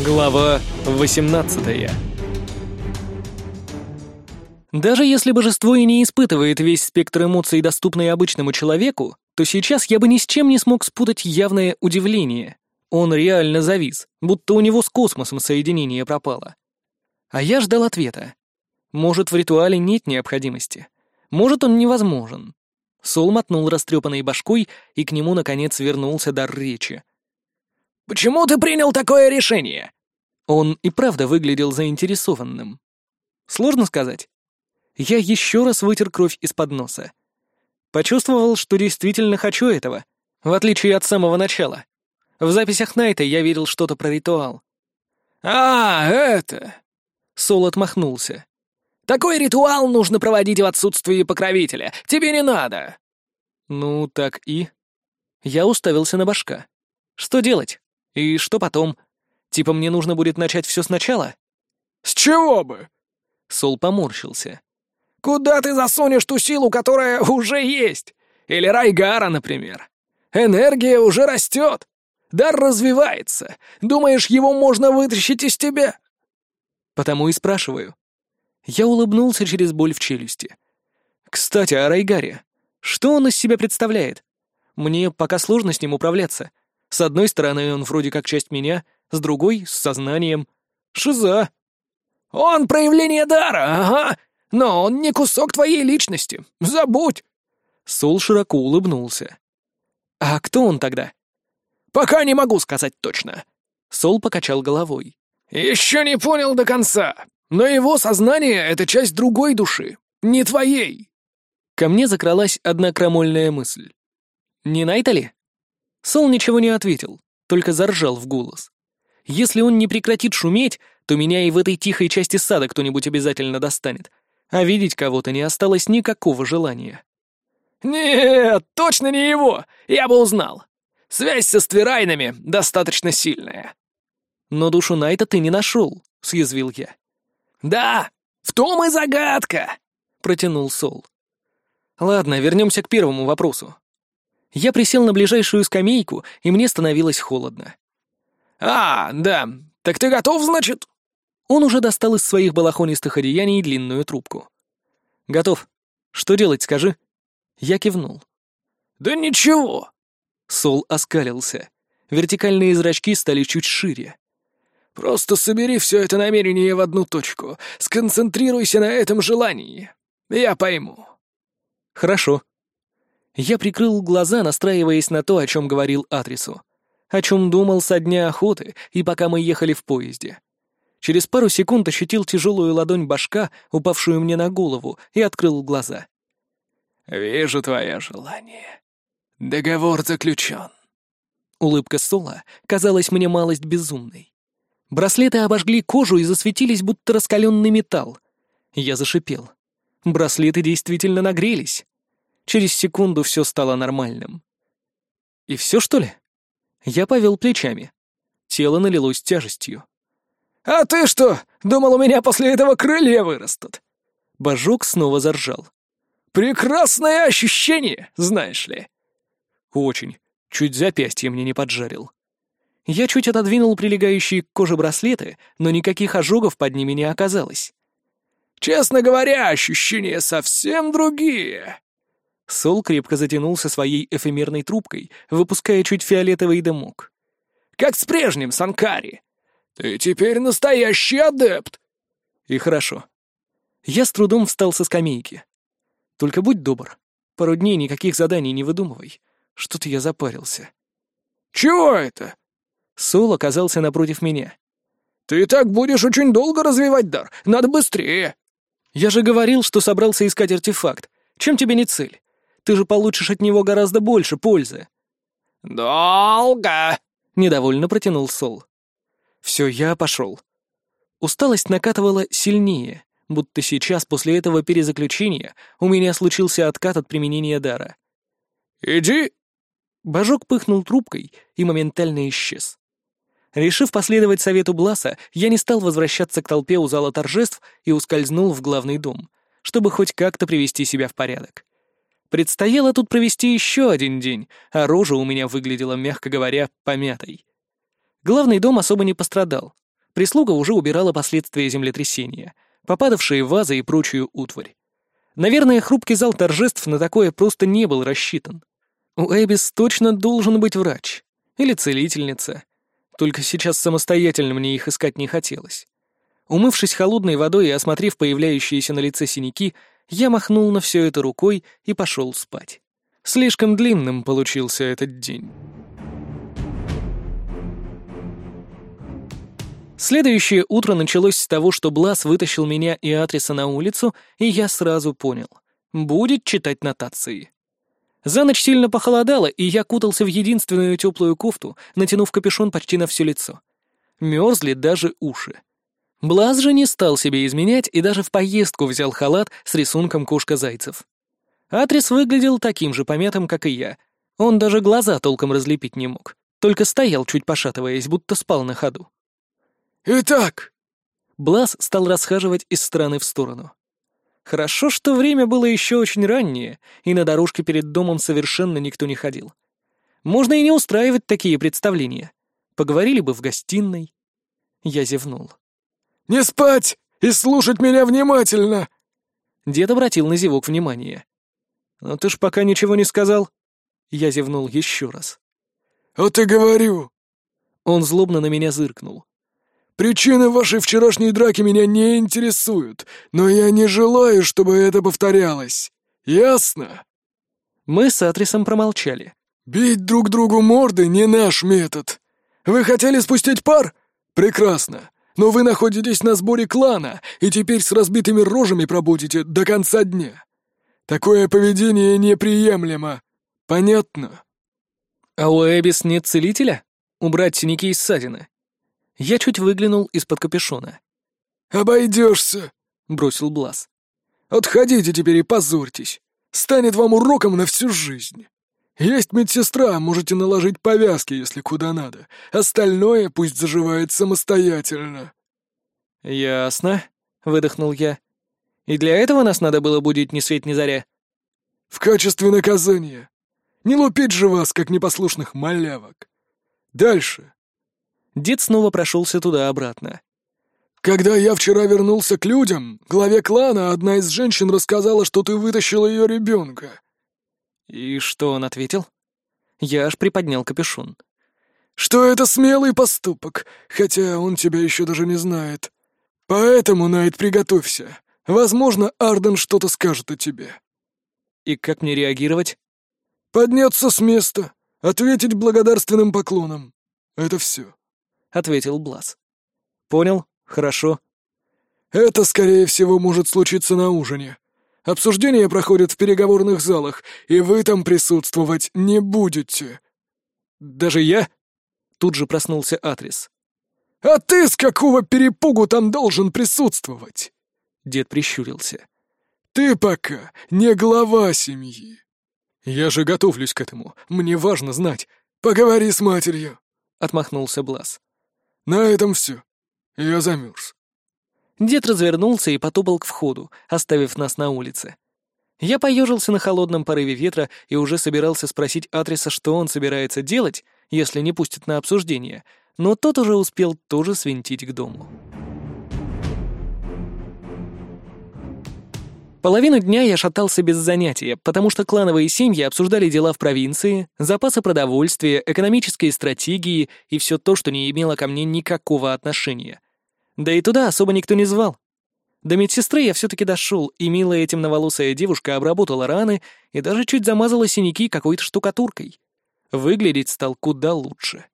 Глава 18 Даже если божество и не испытывает весь спектр эмоций, доступный обычному человеку, то сейчас я бы ни с чем не смог спутать явное удивление. Он реально завис, будто у него с космосом соединение пропало. А я ждал ответа. Может, в ритуале нет необходимости. Может, он невозможен. Сол мотнул растрепанной башкой, и к нему, наконец, вернулся дар речи. «Почему ты принял такое решение?» Он и правда выглядел заинтересованным. Сложно сказать. Я еще раз вытер кровь из-под носа. Почувствовал, что действительно хочу этого, в отличие от самого начала. В записях Найта я видел что-то про ритуал. «А, это...» Сол отмахнулся. «Такой ритуал нужно проводить в отсутствии покровителя. Тебе не надо». «Ну, так и...» Я уставился на башка. «Что делать? И что потом? Типа мне нужно будет начать все сначала? С чего бы? Сол поморщился. Куда ты засунешь ту силу, которая уже есть? Или Райгара, например? Энергия уже растет. Дар развивается. Думаешь, его можно вытащить из тебя? Потому и спрашиваю. Я улыбнулся через боль в челюсти. Кстати, о Райгаре. Что он из себя представляет? Мне пока сложно с ним управляться. С одной стороны, он вроде как часть меня, с другой — с сознанием. Шиза. «Он проявление дара, ага, но он не кусок твоей личности. Забудь!» Сол широко улыбнулся. «А кто он тогда?» «Пока не могу сказать точно». Сол покачал головой. «Еще не понял до конца, но его сознание — это часть другой души, не твоей». Ко мне закралась одна крамольная мысль. «Не Найта ли?» Сол ничего не ответил, только заржал в голос. Если он не прекратит шуметь, то меня и в этой тихой части сада кто-нибудь обязательно достанет, а видеть кого-то не осталось никакого желания. «Нет, точно не его! Я бы узнал. Связь со Ствирайнами достаточно сильная». «Но душу Найта ты не нашел», — съязвил я. «Да, в том и загадка», — протянул Сол. «Ладно, вернемся к первому вопросу. Я присел на ближайшую скамейку, и мне становилось холодно. «А, да. Так ты готов, значит?» Он уже достал из своих балахонистых одеяний длинную трубку. «Готов. Что делать, скажи?» Я кивнул. «Да ничего!» Сол оскалился. Вертикальные зрачки стали чуть шире. «Просто собери все это намерение в одну точку. Сконцентрируйся на этом желании. Я пойму». «Хорошо», я прикрыл глаза, настраиваясь на то, о чем говорил Адресу. О чем думал со дня охоты и пока мы ехали в поезде. Через пару секунд ощутил тяжелую ладонь башка, упавшую мне на голову, и открыл глаза. «Вижу твое желание. Договор заключен». Улыбка Сола казалась мне малость безумной. Браслеты обожгли кожу и засветились, будто раскаленный металл. Я зашипел. Браслеты действительно нагрелись. Через секунду все стало нормальным. И все, что ли? Я повел плечами. Тело налилось тяжестью. «А ты что, думал, у меня после этого крылья вырастут?» Божок снова заржал. «Прекрасное ощущение, знаешь ли». «Очень. Чуть запястье мне не поджарил». Я чуть отодвинул прилегающие к коже браслеты, но никаких ожогов под ними не оказалось. «Честно говоря, ощущения совсем другие», Сол крепко затянулся своей эфемерной трубкой, выпуская чуть фиолетовый дымок. «Как с прежним, Санкари! Ты теперь настоящий адепт!» «И хорошо. Я с трудом встал со скамейки. Только будь добр, пару дней никаких заданий не выдумывай. Что-то я запарился». «Чего это?» Сол оказался напротив меня. «Ты так будешь очень долго развивать дар. Надо быстрее!» «Я же говорил, что собрался искать артефакт. Чем тебе не цель? Ты же получишь от него гораздо больше пользы». «Долго!» — недовольно протянул Сол. «Все, я пошел». Усталость накатывала сильнее, будто сейчас, после этого перезаключения, у меня случился откат от применения дара. «Иди!» Божок пыхнул трубкой и моментально исчез. Решив последовать совету Бласа, я не стал возвращаться к толпе у зала торжеств и ускользнул в главный дом, чтобы хоть как-то привести себя в порядок. Предстояло тут провести еще один день, а рожа у меня выглядела, мягко говоря, помятой. Главный дом особо не пострадал. Прислуга уже убирала последствия землетрясения, попадавшие вазы и прочую утварь. Наверное, хрупкий зал торжеств на такое просто не был рассчитан. У Эбис точно должен быть врач. Или целительница. Только сейчас самостоятельно мне их искать не хотелось. Умывшись холодной водой и осмотрев появляющиеся на лице синяки, я махнул на все это рукой и пошел спать. Слишком длинным получился этот день. Следующее утро началось с того, что Блас вытащил меня и Атриса на улицу, и я сразу понял. Будет читать нотации. За ночь сильно похолодало, и я кутался в единственную теплую кофту, натянув капюшон почти на все лицо. Мерзли даже уши. Блаз же не стал себе изменять и даже в поездку взял халат с рисунком кошка-зайцев. Атрис выглядел таким же помятым, как и я. Он даже глаза толком разлепить не мог, только стоял, чуть пошатываясь, будто спал на ходу. «Итак...» Блаз стал расхаживать из стороны в сторону. Хорошо, что время было еще очень раннее, и на дорожке перед домом совершенно никто не ходил. Можно и не устраивать такие представления. Поговорили бы в гостиной. Я зевнул. «Не спать и слушать меня внимательно!» Дед обратил на зевок внимание. «Но ты ж пока ничего не сказал». Я зевнул еще раз. «Вот и говорю!» Он злобно на меня зыркнул. Причины вашей вчерашней драки меня не интересуют, но я не желаю, чтобы это повторялось. Ясно?» Мы с Атрисом промолчали. «Бить друг другу морды — не наш метод. Вы хотели спустить пар? Прекрасно. Но вы находитесь на сборе клана, и теперь с разбитыми рожами пробудете до конца дня. Такое поведение неприемлемо. Понятно?» «А у Эбис нет целителя? Убрать синяки и ссадины?» Я чуть выглянул из-под капюшона. «Обойдешься», — бросил Блаз. «Отходите теперь и позорьтесь. Станет вам уроком на всю жизнь. Есть медсестра, можете наложить повязки, если куда надо. Остальное пусть заживает самостоятельно». «Ясно», — выдохнул я. «И для этого нас надо было будить ни свет ни заря?» «В качестве наказания. Не лупить же вас, как непослушных малявок. Дальше. Дед снова прошелся туда-обратно. «Когда я вчера вернулся к людям, главе клана одна из женщин рассказала, что ты вытащил ее ребенка». «И что он ответил?» Я аж приподнял капюшон. «Что это смелый поступок, хотя он тебя еще даже не знает. Поэтому, Найт, приготовься. Возможно, Арден что-то скажет о тебе». «И как мне реагировать?» «Подняться с места, ответить благодарственным поклоном. Это все». — ответил Блаз. «Понял, хорошо». «Это, скорее всего, может случиться на ужине. Обсуждения проходят в переговорных залах, и вы там присутствовать не будете». «Даже я?» — тут же проснулся Атрис. «А ты с какого перепугу там должен присутствовать?» Дед прищурился. «Ты пока не глава семьи». «Я же готовлюсь к этому. Мне важно знать. Поговори с матерью», — отмахнулся Блаз. «На этом все. Я замерз». Дед развернулся и потопал к входу, оставив нас на улице. Я поежился на холодном порыве ветра и уже собирался спросить адреса, что он собирается делать, если не пустит на обсуждение, но тот уже успел тоже свинтить к дому. Половину дня я шатался без занятия, потому что клановые семьи обсуждали дела в провинции, запасы продовольствия, экономические стратегии и все то, что не имело ко мне никакого отношения. Да и туда особо никто не звал. До медсестры я все-таки дошел, и милая темноволосая девушка обработала раны и даже чуть замазала синяки какой-то штукатуркой. Выглядеть стал куда лучше.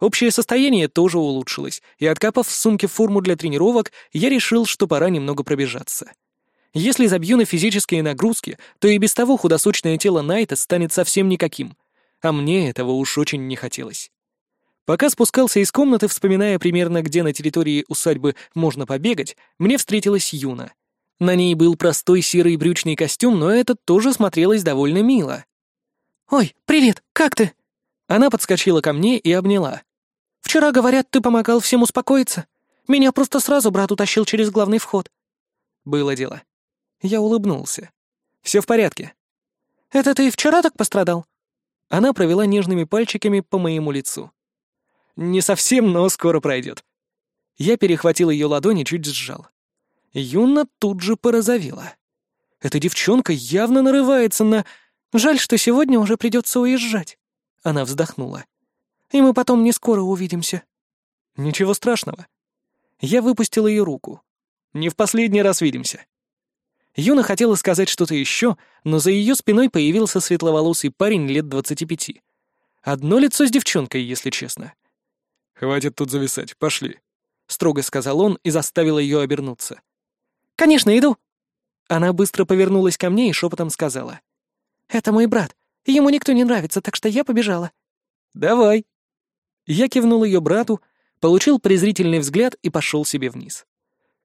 Общее состояние тоже улучшилось, и откапав в сумке форму для тренировок, я решил, что пора немного пробежаться. Если забью на физические нагрузки, то и без того худосочное тело Найта станет совсем никаким. А мне этого уж очень не хотелось. Пока спускался из комнаты, вспоминая примерно, где на территории усадьбы можно побегать, мне встретилась Юна. На ней был простой серый брючный костюм, но этот тоже смотрелось довольно мило. «Ой, привет, как ты?» Она подскочила ко мне и обняла. «Вчера, говорят, ты помогал всем успокоиться. Меня просто сразу брат утащил через главный вход». Было дело. Я улыбнулся. «Все в порядке». «Это ты вчера так пострадал?» Она провела нежными пальчиками по моему лицу. «Не совсем, но скоро пройдет». Я перехватил ее ладони, чуть сжал. Юна тут же порозовела. Эта девчонка явно нарывается на... Жаль, что сегодня уже придется уезжать. Она вздохнула. И мы потом не скоро увидимся. Ничего страшного. Я выпустил ее руку. Не в последний раз видимся. Юна хотела сказать что-то еще, но за ее спиной появился светловолосый парень лет двадцати пяти. Одно лицо с девчонкой, если честно. «Хватит тут зависать, пошли», — строго сказал он и заставил ее обернуться. «Конечно, иду!» Она быстро повернулась ко мне и шепотом сказала. «Это мой брат. Ему никто не нравится, так что я побежала». «Давай». Я кивнул ее брату, получил презрительный взгляд и пошел себе вниз.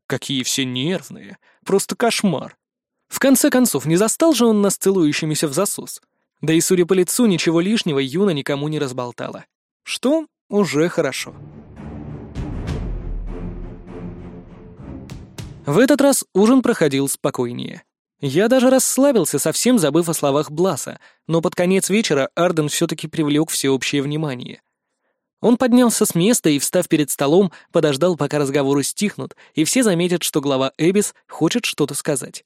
Какие все нервные, просто кошмар. В конце концов, не застал же он нас целующимися в засос. Да и, судя по лицу, ничего лишнего Юна никому не разболтала. Что уже хорошо. В этот раз ужин проходил спокойнее. Я даже расслабился, совсем забыв о словах Бласа, но под конец вечера Арден все-таки привлек всеобщее внимание. Он поднялся с места и, встав перед столом, подождал, пока разговоры стихнут, и все заметят, что глава Эбис хочет что-то сказать.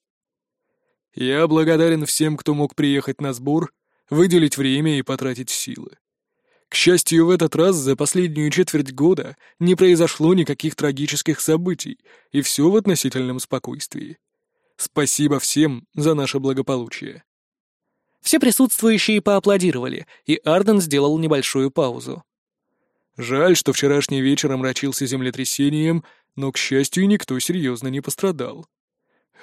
«Я благодарен всем, кто мог приехать на сбор, выделить время и потратить силы. К счастью, в этот раз за последнюю четверть года не произошло никаких трагических событий, и все в относительном спокойствии. Спасибо всем за наше благополучие. Все присутствующие поаплодировали, и Арден сделал небольшую паузу. Жаль, что вчерашний вечер омрачился землетрясением, но, к счастью, никто серьезно не пострадал.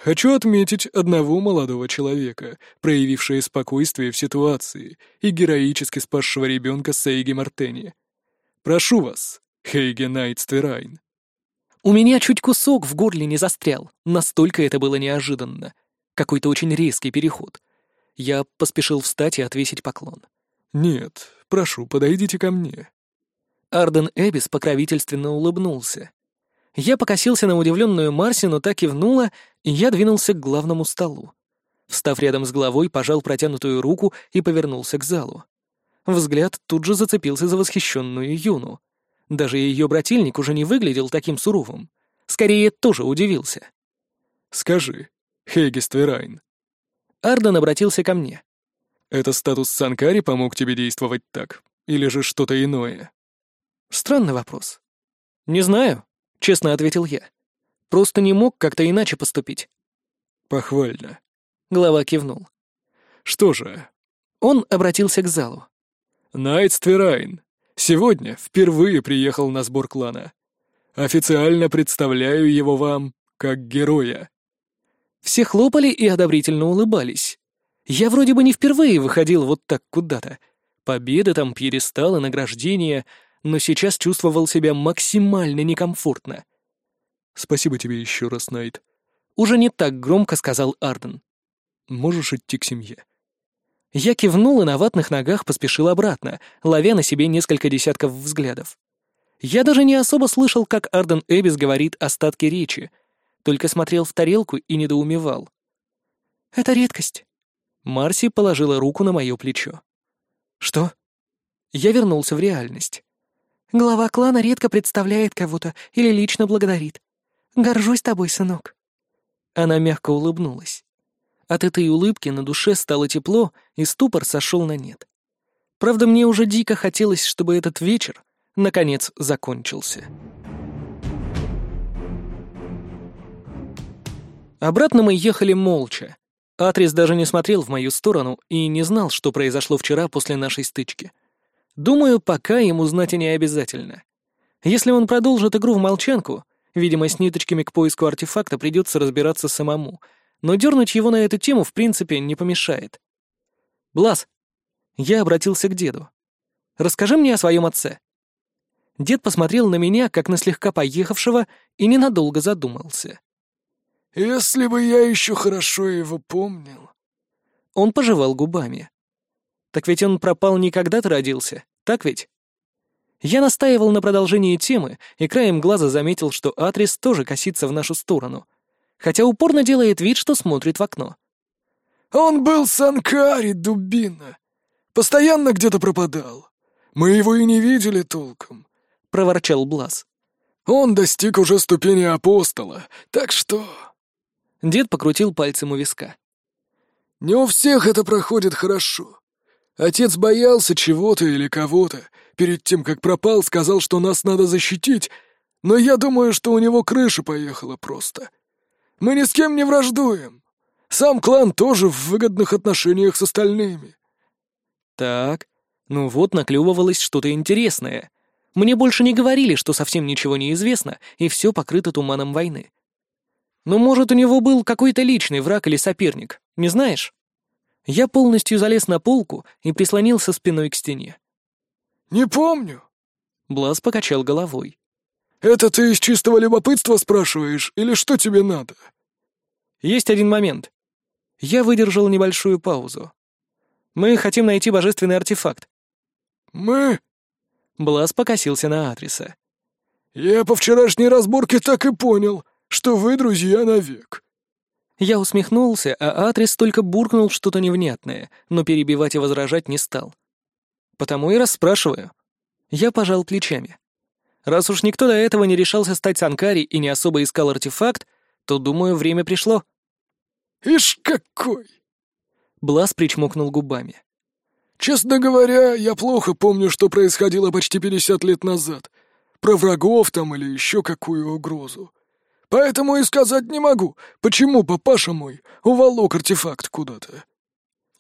Хочу отметить одного молодого человека, проявившего спокойствие в ситуации и героически спасшего ребенка Сейги Мартени. Прошу вас, Хейге Найтстверайн. У меня чуть кусок в горле не застрял, настолько это было неожиданно. Какой-то очень резкий переход. Я поспешил встать и отвесить поклон. «Нет, прошу, подойдите ко мне». Арден Эбис покровительственно улыбнулся. Я покосился на удивленную Марси, но так кивнула, и я двинулся к главному столу. Встав рядом с главой, пожал протянутую руку и повернулся к залу. Взгляд тут же зацепился за восхищенную Юну. Даже ее брательник уже не выглядел таким суровым. Скорее, тоже удивился. «Скажи, Хейгис Тверайн». Арден обратился ко мне. «Это статус Санкари помог тебе действовать так? Или же что-то иное?» Странный вопрос. «Не знаю», — честно ответил я. «Просто не мог как-то иначе поступить». «Похвально». Глава кивнул. «Что же?» Он обратился к залу. «Найтс Тверайн, сегодня впервые приехал на сбор клана. Официально представляю его вам как героя». Все хлопали и одобрительно улыбались. Я вроде бы не впервые выходил вот так куда-то. Победы там, пьедесталы, награждения, но сейчас чувствовал себя максимально некомфортно. «Спасибо тебе еще раз, Найт», — уже не так громко сказал Арден. «Можешь идти к семье». Я кивнул и на ватных ногах поспешил обратно, ловя на себе несколько десятков взглядов. Я даже не особо слышал, как Арден Эбис говорит остатки речи, только смотрел в тарелку и недоумевал. «Это редкость». Марси положила руку на мое плечо. «Что?» Я вернулся в реальность. Глава клана редко представляет кого-то или лично благодарит. Горжусь тобой, сынок». Она мягко улыбнулась. От этой улыбки на душе стало тепло, и ступор сошел на нет. Правда, мне уже дико хотелось, чтобы этот вечер, наконец, закончился. Обратно мы ехали молча. Атрис даже не смотрел в мою сторону и не знал, что произошло вчера после нашей стычки. Думаю, пока ему знать и не обязательно. Если он продолжит игру в молчанку, видимо, с ниточками к поиску артефакта придется разбираться самому, но дернуть его на эту тему в принципе не помешает. «Блас!» Я обратился к деду. «Расскажи мне о своем отце». Дед посмотрел на меня, как на слегка поехавшего, и ненадолго задумался. «Если бы я еще хорошо его помнил». Он пожевал губами. Так ведь он пропал не когда ты родился, так ведь? Я настаивал на продолжении темы и краем глаза заметил, что Атрис тоже косится в нашу сторону, хотя упорно делает вид, что смотрит в окно. «Он был Санкари, дубина. Постоянно где-то пропадал. Мы его и не видели толком», — проворчал Блаз. Он достиг уже ступени апостола, так что...» Дед покрутил пальцем у виска. «Не у всех это проходит хорошо. Отец боялся чего-то или кого-то. Перед тем, как пропал, сказал, что нас надо защитить, но я думаю, что у него крыша поехала просто. Мы ни с кем не враждуем. Сам клан тоже в выгодных отношениях с остальными». «Так, ну вот наклевывалось что-то интересное. Мне больше не говорили, что совсем ничего не известно, и все покрыто туманом войны. Но, может, у него был какой-то личный враг или соперник, не знаешь? Я полностью залез на полку и прислонился спиной к стене. «Не помню». Блаз покачал головой. «Это ты из чистого любопытства спрашиваешь, или что тебе надо?» «Есть один момент. Я выдержал небольшую паузу. Мы хотим найти божественный артефакт». «Мы?» Блаз покосился на адреса. «Я по вчерашней разборке так и понял, что вы друзья навек». Я усмехнулся, а Атрис только буркнул что-то невнятное, но перебивать и возражать не стал. Потому и расспрашиваю. Я пожал плечами. Раз уж никто до этого не решался стать Санкари и не особо искал артефакт, то, думаю, время пришло. «Ишь какой!» Блаз причмокнул губами. Честно говоря, я плохо помню, что происходило почти 50 лет назад. Про врагов там или еще какую угрозу. Поэтому и сказать не могу, почему папаша мой уволок артефакт куда-то.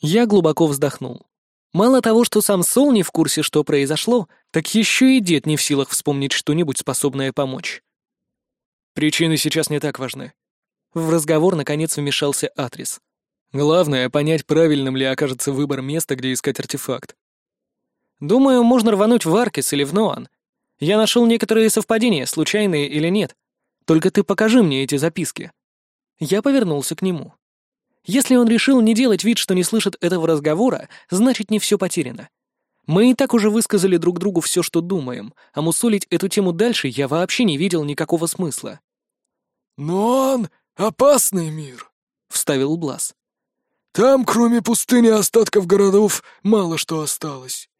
Я глубоко вздохнул. Мало того, что сам Сол не в курсе, что произошло, так еще и дед не в силах вспомнить что-нибудь, способное помочь. Причины сейчас не так важны. В разговор, наконец, вмешался Атрис. Главное — понять, правильным ли окажется выбор места, где искать артефакт. Думаю, можно рвануть в Аркис или в Ноан. Я нашел некоторые совпадения, случайные или нет. Только ты покажи мне эти записки. Я повернулся к нему. Если он решил не делать вид, что не слышит этого разговора, значит, не все потеряно. Мы и так уже высказали друг другу все, что думаем, а мусолить эту тему дальше я вообще не видел никакого смысла. «Но он опасный мир», — вставил Блас. Там, кроме пустыни остатков городов, мало что осталось.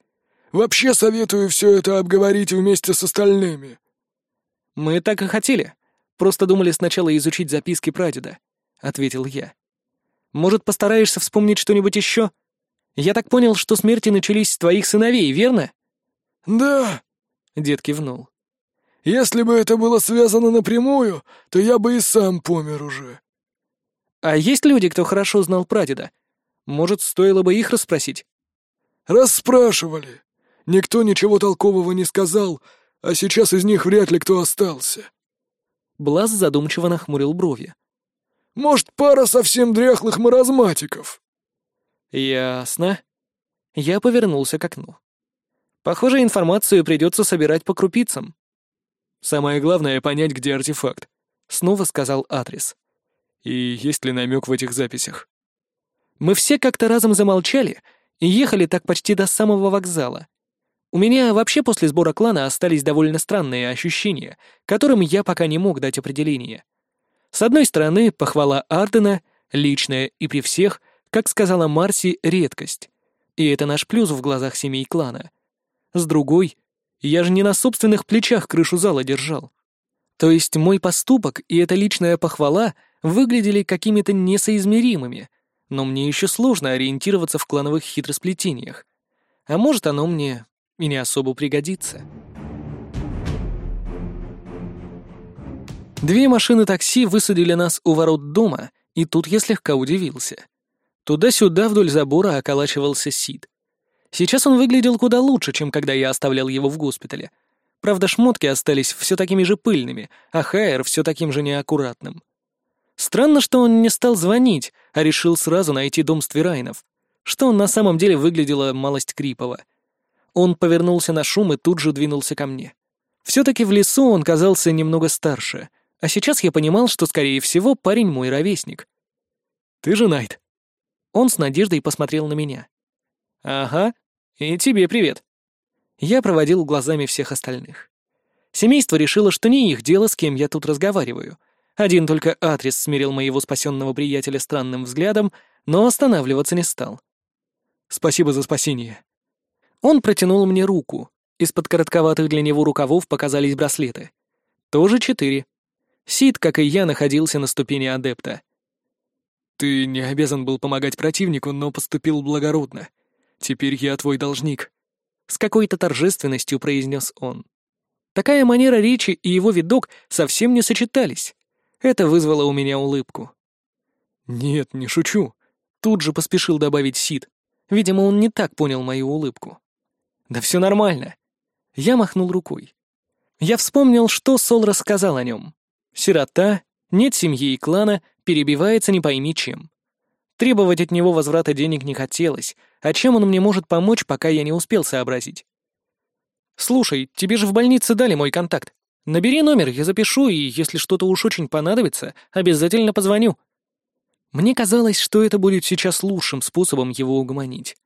Вообще советую все это обговорить вместе с остальными». «Мы так и хотели. Просто думали сначала изучить записки прадеда», — ответил я. «Может, постараешься вспомнить что-нибудь еще? Я так понял, что смерти начались с твоих сыновей, верно?» «Да», — дед кивнул. «Если бы это было связано напрямую, то я бы и сам помер уже. А есть люди, кто хорошо знал прадеда? Может, стоило бы их расспросить? Расспрашивали. Никто ничего толкового не сказал, а сейчас из них вряд ли кто остался. Блаз задумчиво нахмурил брови. Может, пара совсем дряхлых маразматиков. Ясно. Я повернулся к окну. Похоже, информацию придется собирать по крупицам. Самое главное — понять, где артефакт. Снова сказал адрес. И есть ли намек в этих записях? Мы все как-то разом замолчали и ехали так почти до самого вокзала. У меня вообще после сбора клана остались довольно странные ощущения, которым я пока не мог дать определение. С одной стороны, похвала Ардена, личная и при всех, как сказала Марси, редкость. И это наш плюс в глазах семей клана. С другой, я же не на собственных плечах крышу зала держал. То есть мой поступок и эта личная похвала выглядели какими-то несоизмеримыми, но мне еще сложно ориентироваться в клановых хитросплетениях. А может, оно мне и не особо пригодится. Две машины такси высадили нас у ворот дома, и тут я слегка удивился. Туда-сюда вдоль забора околачивался Сид. Сейчас он выглядел куда лучше, чем когда я оставлял его в госпитале — Правда, шмотки остались все такими же пыльными, а Хайер все таким же неаккуратным. Странно, что он не стал звонить, а решил сразу найти дом Стверайнов, что на самом деле выглядело малость крипово. Он повернулся на шум и тут же двинулся ко мне. Все-таки в лесу он казался немного старше, а сейчас я понимал, что, скорее всего, парень мой ровесник. «Ты же Найт?» Он с надеждой посмотрел на меня. «Ага, и тебе привет». Я проводил глазами всех остальных. Семейство решило, что не их дело, с кем я тут разговариваю. Один только Атрис смирил моего спасенного приятеля странным взглядом, но останавливаться не стал. «Спасибо за спасение». Он протянул мне руку. Из-под коротковатых для него рукавов показались браслеты. Тоже четыре. Сид, как и я, находился на ступени адепта. «Ты не обязан был помогать противнику, но поступил благородно. Теперь я твой должник», — с какой-то торжественностью произнес он. Такая манера речи и его видок совсем не сочетались. Это вызвало у меня улыбку. «Нет, не шучу», — тут же поспешил добавить Сид. Видимо, он не так понял мою улыбку. «Да все нормально». Я махнул рукой. Я вспомнил, что Сол рассказал о нем. Сирота, нет семьи и клана, перебивается не пойми чем. Требовать от него возврата денег не хотелось, а чем он мне может помочь, пока я не успел сообразить. «Слушай, тебе же в больнице дали мой контакт. Набери номер, я запишу, и если что-то уж очень понадобится, обязательно позвоню». Мне казалось, что это будет сейчас лучшим способом его угомонить.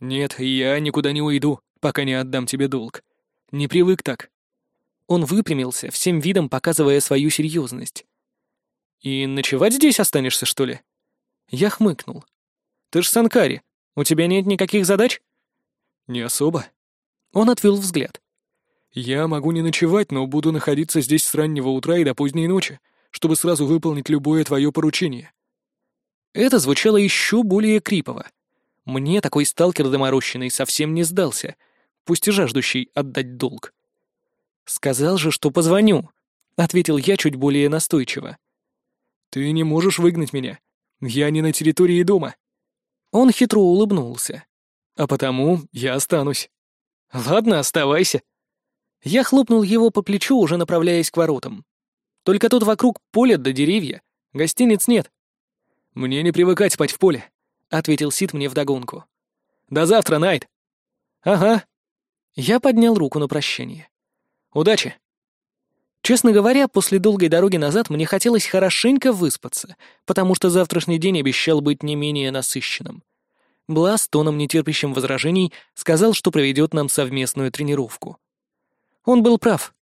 «Нет, я никуда не уйду, пока не отдам тебе долг. Не привык так». Он выпрямился, всем видом показывая свою серьезность. «И ночевать здесь останешься, что ли?» Я хмыкнул. «Ты ж Санкари, у тебя нет никаких задач?» «Не особо», он отвел взгляд. «Я могу не ночевать, но буду находиться здесь с раннего утра и до поздней ночи, чтобы сразу выполнить любое твое поручение». Это звучало еще более крипово. Мне такой сталкер доморощенный совсем не сдался, пусть и жаждущий отдать долг. «Сказал же, что позвоню», — ответил я чуть более настойчиво. «Ты не можешь выгнать меня. Я не на территории дома». Он хитро улыбнулся. «А потому я останусь». «Ладно, оставайся». Я хлопнул его по плечу, уже направляясь к воротам. «Только тут вокруг поле до деревья. Гостиниц нет». «Мне не привыкать спать в поле», — ответил Сид мне вдогонку. «До завтра, Найт». «Ага». Я поднял руку на прощание. «Удачи». Честно говоря, после долгой дороги назад мне хотелось хорошенько выспаться, потому что завтрашний день обещал быть не менее насыщенным. Блас, тоном нетерпящим возражений, сказал, что проведет нам совместную тренировку. Он был прав.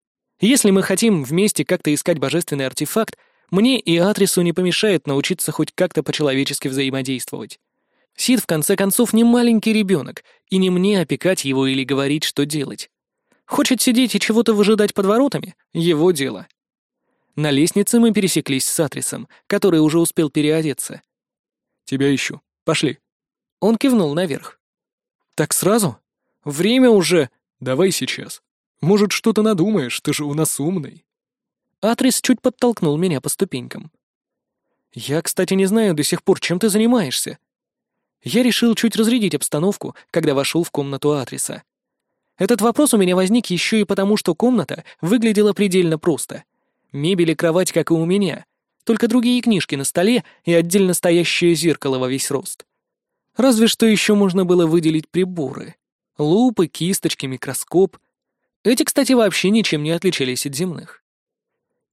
Если мы хотим вместе как-то искать божественный артефакт, мне и Атрису не помешает научиться хоть как-то по-человечески взаимодействовать. Сид, в конце концов, не маленький ребенок, и не мне опекать его или говорить, что делать. Хочет сидеть и чего-то выжидать под воротами — его дело. На лестнице мы пересеклись с Атрисом, который уже успел переодеться. «Тебя ищу. Пошли». Он кивнул наверх. «Так сразу? Время уже...» «Давай сейчас. Может, что-то надумаешь, ты же у нас умный». Атрис чуть подтолкнул меня по ступенькам. «Я, кстати, не знаю до сих пор, чем ты занимаешься». Я решил чуть разрядить обстановку, когда вошел в комнату Атриса. Этот вопрос у меня возник еще и потому, что комната выглядела предельно просто. Мебель и кровать, как и у меня, только другие книжки на столе и отдельно стоящее зеркало во весь рост. Разве что еще можно было выделить приборы. Лупы, кисточки, микроскоп. Эти, кстати, вообще ничем не отличались от земных.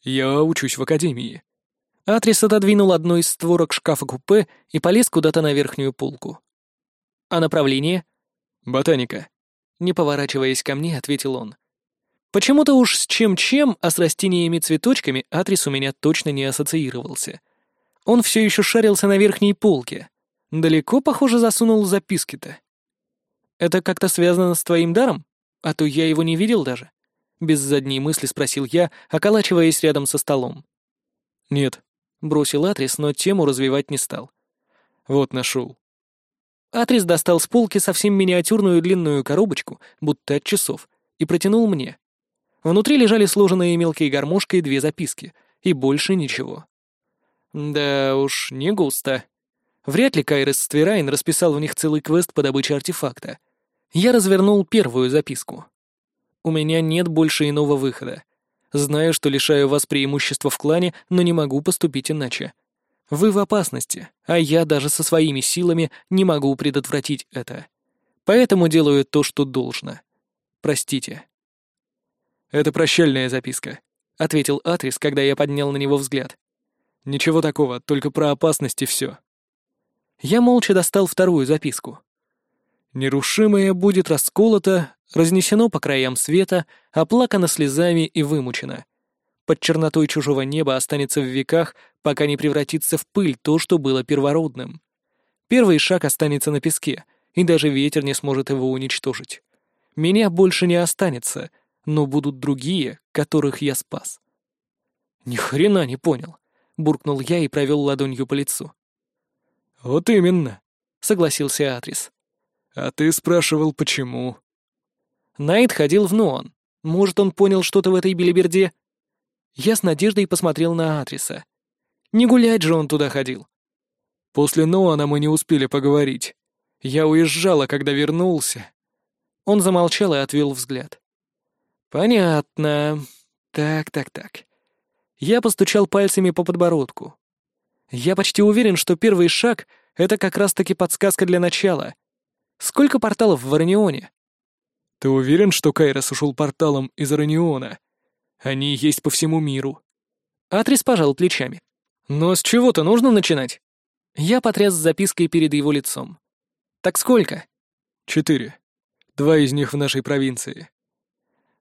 «Я учусь в академии». Атрис отодвинул одну из створок шкафа-купе и полез куда-то на верхнюю полку. «А направление?» «Ботаника». Не поворачиваясь ко мне, ответил он. Почему-то уж с чем-чем, а с растениями-цветочками Атрис у меня точно не ассоциировался. Он все еще шарился на верхней полке, Далеко, похоже, засунул записки-то. Это как-то связано с твоим даром? А то я его не видел даже. Без задней мысли спросил я, околачиваясь рядом со столом. Нет, бросил Атрис, но тему развивать не стал. Вот нашел. Атрис достал с полки совсем миниатюрную длинную коробочку, будто от часов, и протянул мне. Внутри лежали сложенные мелкой гармошкой две записки, и больше ничего. Да уж, не густо. Вряд ли Кайрес Ствирайн расписал в них целый квест по добыче артефакта. Я развернул первую записку. «У меня нет больше иного выхода. Знаю, что лишаю вас преимущества в клане, но не могу поступить иначе. Вы в опасности, а я даже со своими силами не могу предотвратить это. Поэтому делаю то, что должно. Простите». «Это прощальная записка», — ответил Атрис, когда я поднял на него взгляд. «Ничего такого, только про опасности все. Я молча достал вторую записку. «Нерушимое будет расколото, разнесено по краям света, оплакано слезами и вымучено. Под чернотой чужого неба останется в веках, пока не превратится в пыль то, что было первородным. Первый шаг останется на песке, и даже ветер не сможет его уничтожить. Меня больше не останется, но будут другие, которых я спас. Ни хрена не понял, буркнул я и провел ладонью по лицу. Вот именно, согласился Атрис. А ты спрашивал, почему? Найт ходил в Нуан. Может, он понял что-то в этой белиберде? Я с надеждой посмотрел на Атриса. Не гулять же он туда ходил. После Ноана мы не успели поговорить. Я уезжала, когда вернулся. Он замолчал и отвел взгляд. Понятно. Так, так, так. Я постучал пальцами по подбородку. Я почти уверен, что первый шаг — это как раз-таки подсказка для начала. Сколько порталов в Аранионе? Ты уверен, что Кайрос ушел порталом из Араниона? Они есть по всему миру. Атрис пожал плечами. Но с чего-то нужно начинать. Я потряс запиской перед его лицом. Так сколько? Четыре. Два из них в нашей провинции.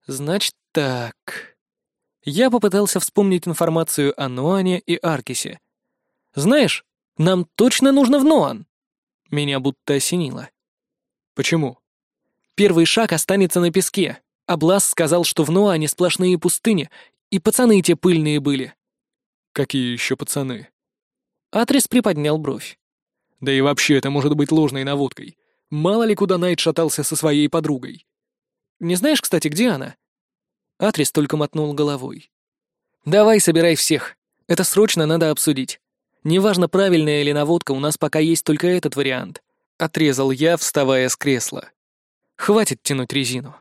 Значит так. Я попытался вспомнить информацию о Ноане и Аркисе. Знаешь, нам точно нужно в Ноан. Меня будто осенило. Почему? Первый шаг останется на песке, а Блас сказал, что в Ноане сплошные пустыни, и пацаны те пыльные были. Какие еще пацаны? Атрис приподнял бровь. Да и вообще это может быть ложной наводкой. Мало ли куда Найт шатался со своей подругой. Не знаешь, кстати, где она? Атрис только мотнул головой. Давай, собирай всех. Это срочно надо обсудить. Неважно, правильная или наводка, у нас пока есть только этот вариант. Отрезал я, вставая с кресла. Хватит тянуть резину.